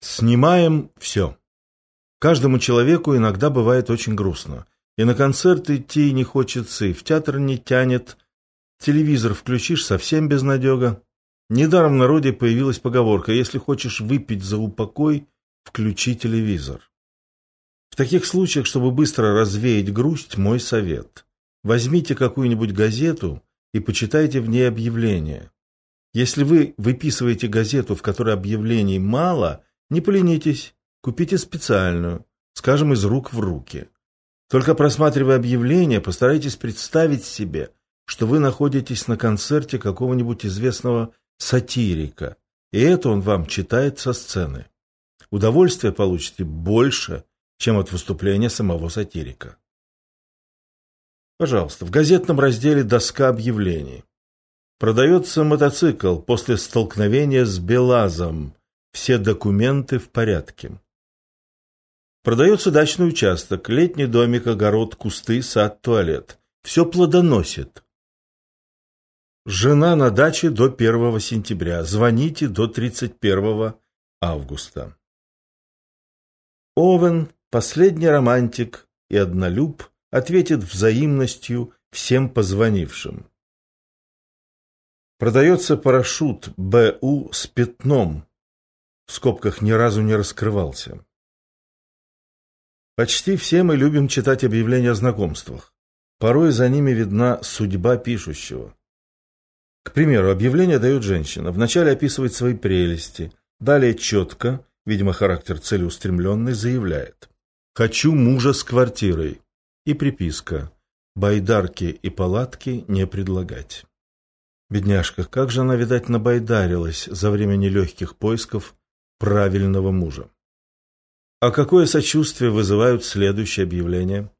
Снимаем все. Каждому человеку иногда бывает очень грустно. И на концерт идти не хочется, и в театр не тянет. Телевизор включишь совсем безнадега. Недаром в народе появилась поговорка «Если хочешь выпить за упокой, включи телевизор». В таких случаях, чтобы быстро развеять грусть, мой совет. Возьмите какую-нибудь газету и почитайте в ней объявления. Если вы выписываете газету, в которой объявлений мало – не поленитесь, купите специальную, скажем, из рук в руки. Только просматривая объявление, постарайтесь представить себе, что вы находитесь на концерте какого-нибудь известного сатирика, и это он вам читает со сцены. Удовольствие получите больше, чем от выступления самого сатирика. Пожалуйста, в газетном разделе «Доска объявлений». Продается мотоцикл после столкновения с Белазом все документы в порядке. Продается дачный участок, летний домик, огород, кусты, сад, туалет. Все плодоносит. Жена на даче до 1 сентября. Звоните до 31 августа. Овен, последний романтик и однолюб, ответит взаимностью всем позвонившим. Продается парашют БУ с пятном, в скобках ни разу не раскрывался. Почти все мы любим читать объявления о знакомствах. Порой за ними видна судьба пишущего. К примеру, объявление дает женщина. Вначале описывает свои прелести, далее четко, видимо, характер целеустремленный, заявляет. «Хочу мужа с квартирой». И приписка. Байдарки и палатки не предлагать. Бедняжка, как же она, видать, набайдарилась за время нелегких поисков правильного мужа. А какое сочувствие вызывают следующие объявления?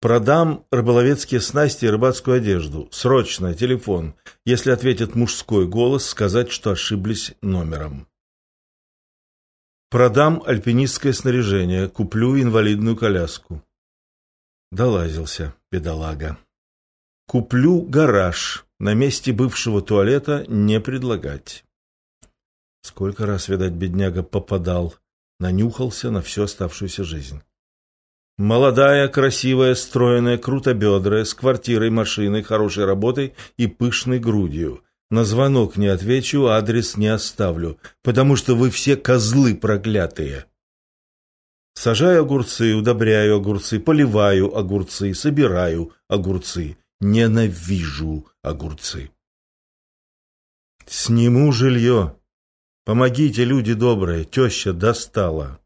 Продам рыболовецкие снасти и рыбацкую одежду. Срочно, телефон. Если ответит мужской голос, сказать, что ошиблись номером. Продам альпинистское снаряжение, куплю инвалидную коляску. Долазился, бедолага. Куплю гараж. На месте бывшего туалета не предлагать. Сколько раз, видать, бедняга попадал, нанюхался на всю оставшуюся жизнь. Молодая, красивая, стройная, крутобедрая, с квартирой, машиной, хорошей работой и пышной грудью. На звонок не отвечу, адрес не оставлю, потому что вы все козлы проклятые. Сажаю огурцы, удобряю огурцы, поливаю огурцы, собираю огурцы. Ненавижу огурцы. Сниму жилье, Помогите, люди добрые, теща достала.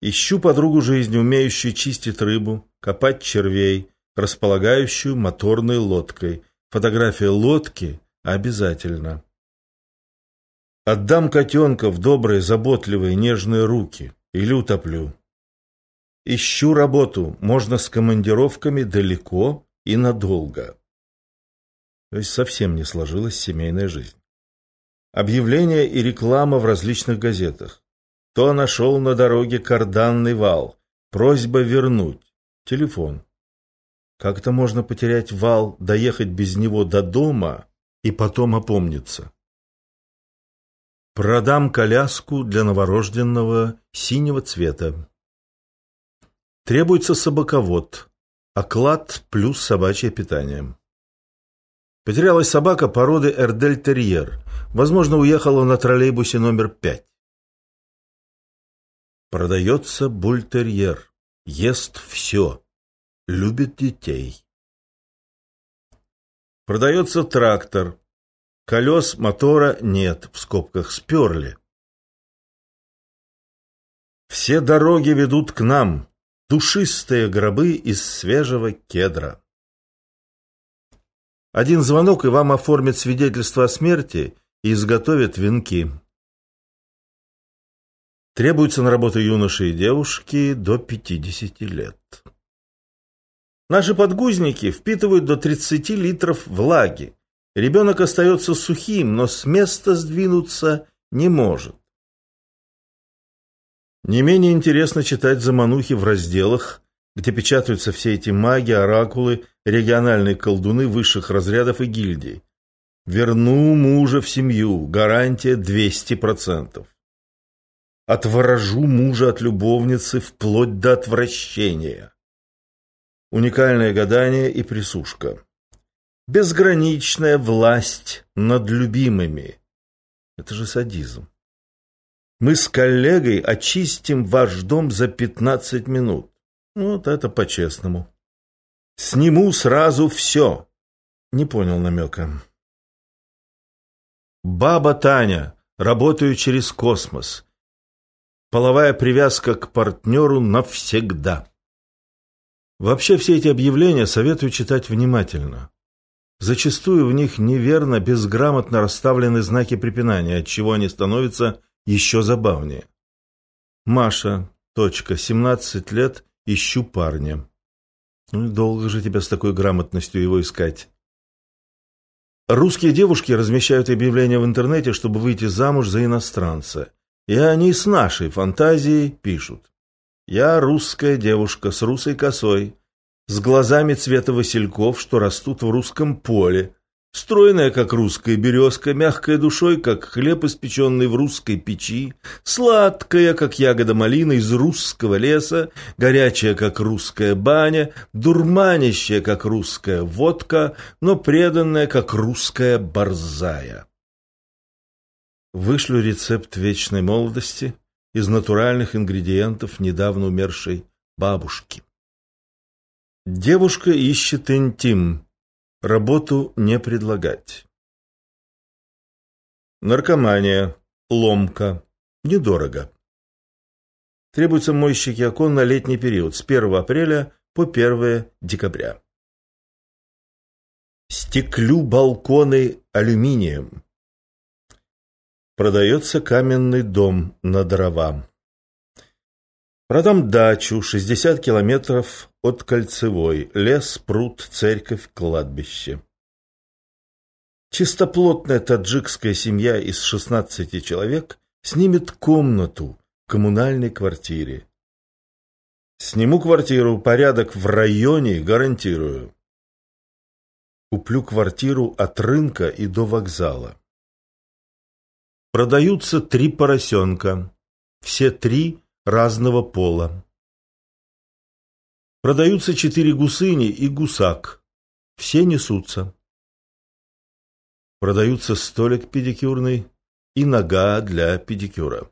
Ищу подругу жизни, умеющую чистить рыбу, копать червей, располагающую моторной лодкой. Фотография лодки обязательно. Отдам котенка в добрые, заботливые, нежные руки или утоплю. Ищу работу, можно с командировками далеко и надолго. То есть совсем не сложилась семейная жизнь. Объявления и реклама в различных газетах. То нашел на дороге карданный вал. Просьба вернуть. Телефон. Как это можно потерять вал, доехать без него до дома и потом опомниться? Продам коляску для новорожденного синего цвета. Требуется собаковод. Оклад плюс собачье питание. Потерялась собака породы Эрдель-терьер. Возможно, уехала на троллейбусе номер пять. Продается бультерьер. Ест все. Любит детей. Продается трактор. Колес мотора нет, в скобках сперли. Все дороги ведут к нам. Душистые гробы из свежего кедра. Один звонок, и вам оформят свидетельство о смерти изготовят венки. Требуется на работу юноши и девушки до 50 лет. Наши подгузники впитывают до 30 литров влаги. Ребенок остается сухим, но с места сдвинуться не может. Не менее интересно читать заманухи в разделах где печатаются все эти маги, оракулы, региональные колдуны высших разрядов и гильдий. Верну мужа в семью, гарантия 200%. Отворожу мужа от любовницы вплоть до отвращения. Уникальное гадание и присушка. Безграничная власть над любимыми. Это же садизм. Мы с коллегой очистим ваш дом за 15 минут. Вот это по-честному. Сниму сразу все. Не понял намека. Баба Таня. Работаю через космос. Половая привязка к партнеру навсегда. Вообще все эти объявления советую читать внимательно. Зачастую в них неверно, безграмотно расставлены знаки препинания, от чего они становятся еще забавнее. Маша, точка, 17 лет, ищу парня. Ну, долго же тебя с такой грамотностью его искать. Русские девушки размещают объявления в интернете, чтобы выйти замуж за иностранца. И они с нашей фантазией пишут. Я русская девушка с русой косой, с глазами цвета васильков, что растут в русском поле, стройная, как русская березка, мягкая душой, как хлеб, испеченный в русской печи, сладкая, как ягода малины из русского леса, горячая, как русская баня, дурманящая, как русская водка, но преданная, как русская борзая. Вышлю рецепт вечной молодости – из натуральных ингредиентов недавно умершей бабушки. Девушка ищет интим. Работу не предлагать. Наркомания. Ломка. Недорого. Требуются мойщики окон на летний период с 1 апреля по 1 декабря. Стеклю балконы алюминием. Продается каменный дом на дрова. Продам дачу 60 километров от Кольцевой. Лес, пруд, церковь, кладбище. Чистоплотная таджикская семья из 16 человек снимет комнату в коммунальной квартире. Сниму квартиру, порядок в районе гарантирую. Куплю квартиру от рынка и до вокзала. Продаются три поросенка. Все три разного пола. Продаются четыре гусыни и гусак. Все несутся. Продаются столик педикюрный и нога для педикюра.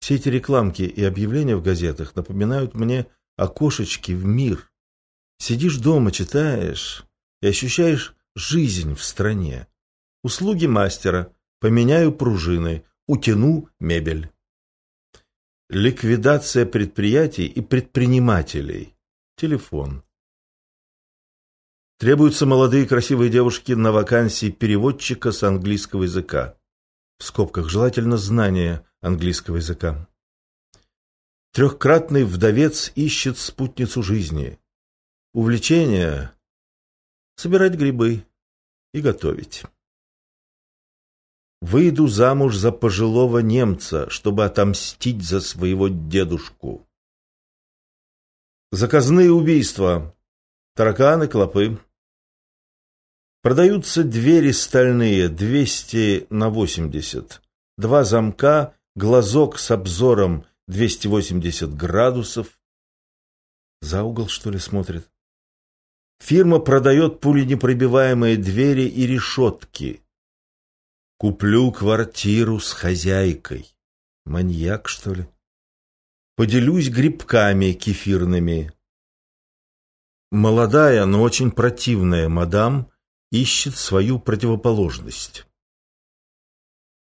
Все эти рекламки и объявления в газетах напоминают мне окошечки в мир. Сидишь дома, читаешь и ощущаешь жизнь в стране. Услуги мастера – Поменяю пружины, утяну мебель. Ликвидация предприятий и предпринимателей. Телефон. Требуются молодые красивые девушки на вакансии переводчика с английского языка. В скобках желательно знание английского языка. Трехкратный вдовец ищет спутницу жизни. Увлечение – собирать грибы и готовить. Выйду замуж за пожилого немца, чтобы отомстить за своего дедушку. Заказные убийства. Тараканы, клопы. Продаются двери стальные, 200 на 80. Два замка, глазок с обзором 280 градусов. За угол, что ли, смотрит? Фирма продает пуленепробиваемые двери и решетки. Куплю квартиру с хозяйкой. Маньяк, что ли? Поделюсь грибками кефирными. Молодая, но очень противная мадам ищет свою противоположность.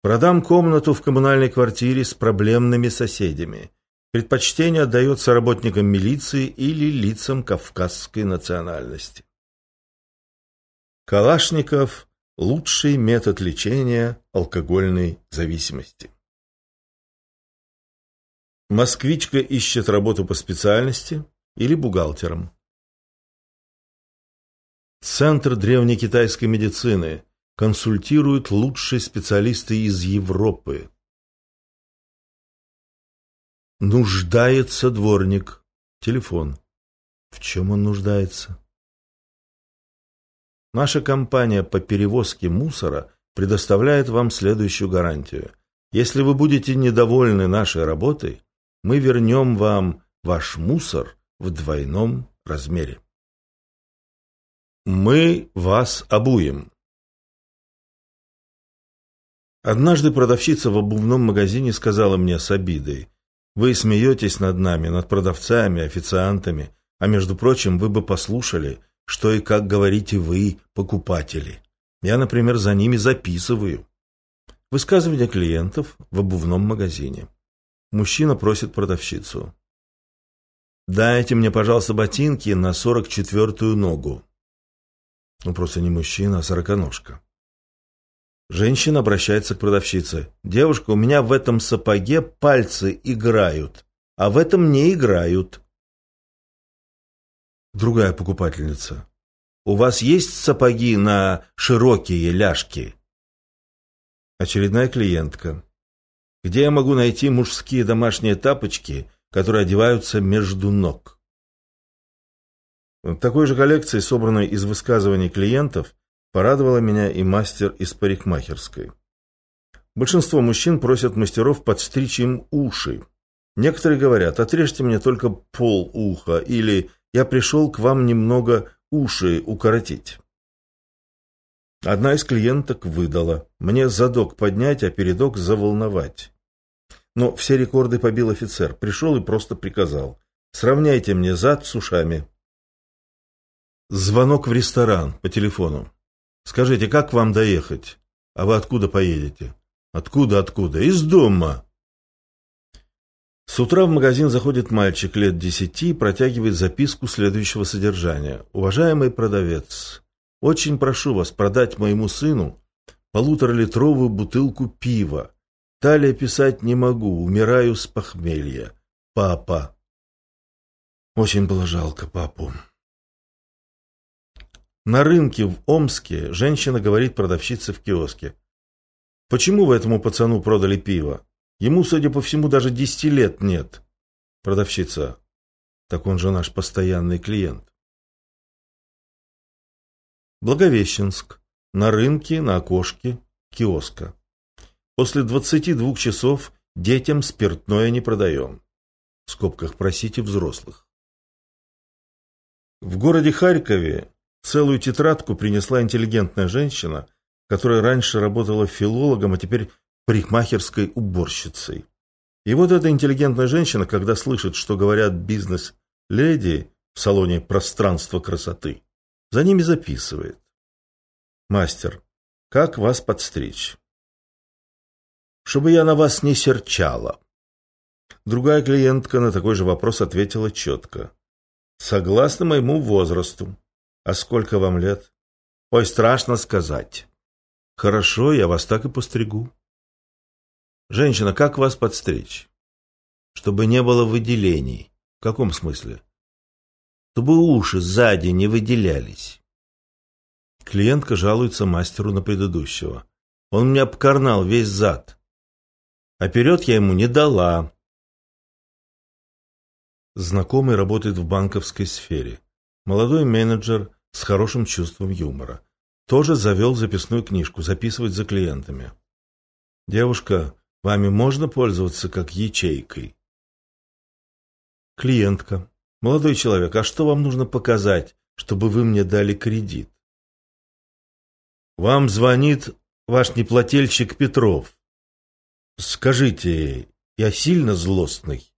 Продам комнату в коммунальной квартире с проблемными соседями. Предпочтение отдается работникам милиции или лицам кавказской национальности. Калашников Лучший метод лечения алкогольной зависимости. Москвичка ищет работу по специальности или бухгалтером. Центр древнекитайской медицины консультирует лучшие специалисты из Европы. Нуждается дворник. Телефон. В чем он нуждается? Наша компания по перевозке мусора предоставляет вам следующую гарантию. Если вы будете недовольны нашей работой, мы вернем вам ваш мусор в двойном размере. Мы вас обуем. Однажды продавщица в обувном магазине сказала мне с обидой, «Вы смеетесь над нами, над продавцами, официантами, а между прочим, вы бы послушали, что и как говорите вы, покупатели. Я, например, за ними записываю». Высказывание клиентов в обувном магазине. Мужчина просит продавщицу. «Дайте мне, пожалуйста, ботинки на сорок четвертую ногу». Ну, просто не мужчина, а сороконожка. Женщина обращается к продавщице. «Девушка, у меня в этом сапоге пальцы играют, а в этом не играют». Другая покупательница. «У вас есть сапоги на широкие ляжки?» Очередная клиентка. «Где я могу найти мужские домашние тапочки, которые одеваются между ног?» В такой же коллекции, собранной из высказываний клиентов, Порадовала меня и мастер из парикмахерской. Большинство мужчин просят мастеров подстричь им уши. Некоторые говорят, отрежьте мне только пол уха, или я пришел к вам немного уши укоротить. Одна из клиенток выдала. Мне задок поднять, а передок заволновать. Но все рекорды побил офицер. Пришел и просто приказал. Сравняйте мне зад с ушами. Звонок в ресторан по телефону. Скажите, как вам доехать? А вы откуда поедете? Откуда, откуда? Из дома. С утра в магазин заходит мальчик лет десяти и протягивает записку следующего содержания. «Уважаемый продавец, очень прошу вас продать моему сыну полуторалитровую бутылку пива. Далее писать не могу, умираю с похмелья. Папа». Очень было жалко папу. На рынке в Омске женщина говорит продавщице в киоске. «Почему вы этому пацану продали пиво? Ему, судя по всему, даже десяти лет нет». Продавщица. «Так он же наш постоянный клиент». Благовещенск. На рынке, на окошке, киоска. После 22 часов детям спиртное не продаем. В скобках просите взрослых. В городе Харькове Целую тетрадку принесла интеллигентная женщина, которая раньше работала филологом, а теперь парикмахерской уборщицей. И вот эта интеллигентная женщина, когда слышит, что говорят бизнес-леди в салоне пространства красоты, за ними записывает. Мастер, как вас подстричь? Чтобы я на вас не серчала. Другая клиентка на такой же вопрос ответила четко. Согласно моему возрасту. А сколько вам лет? Ой, страшно сказать. Хорошо, я вас так и постригу. Женщина, как вас подстричь? Чтобы не было выделений. В каком смысле? Чтобы уши сзади не выделялись. Клиентка жалуется мастеру на предыдущего. Он мне обкарнал весь зад. А вперед я ему не дала. Знакомый работает в банковской сфере. Молодой менеджер с хорошим чувством юмора. Тоже завел записную книжку, записывать за клиентами. «Девушка, вами можно пользоваться как ячейкой?» Клиентка. «Молодой человек, а что вам нужно показать, чтобы вы мне дали кредит?» «Вам звонит ваш неплательщик Петров. Скажите, я сильно злостный?»